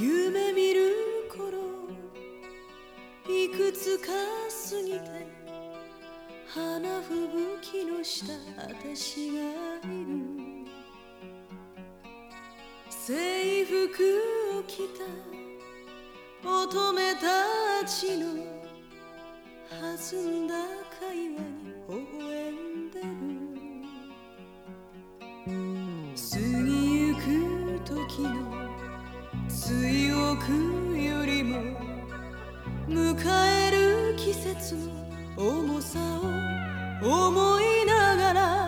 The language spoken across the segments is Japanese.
夢見る頃いくつか過ぎて花吹雪の下私がいる。制服を着た乙女たちの弾んだ会話。の重さを思いながら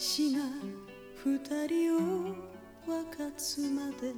死が二人を分かつまで。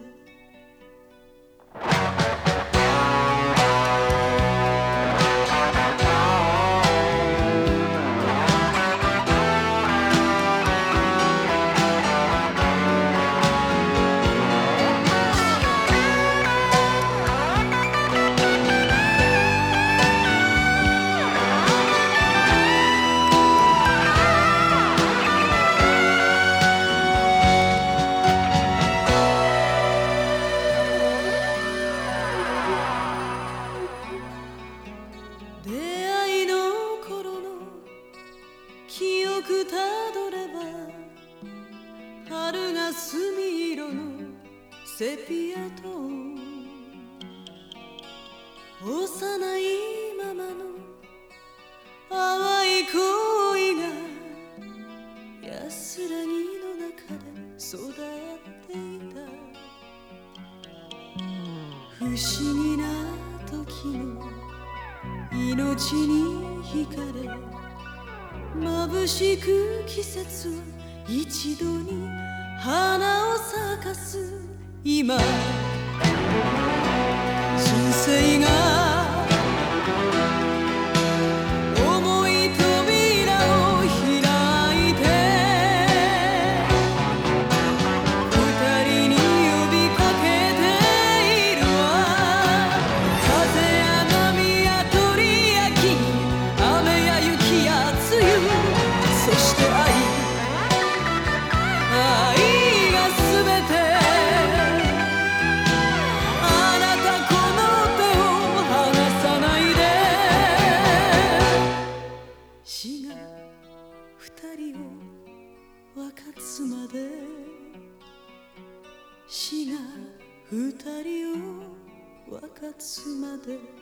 記憶たどれば春が墨色の。セピアと幼いままの淡い恋が安らぎの中で育っていた。不思議な時の命に惹かれ眩しく季節は一度に花を咲かす今。人生がりを分かつまで。死が二人を分かつまで。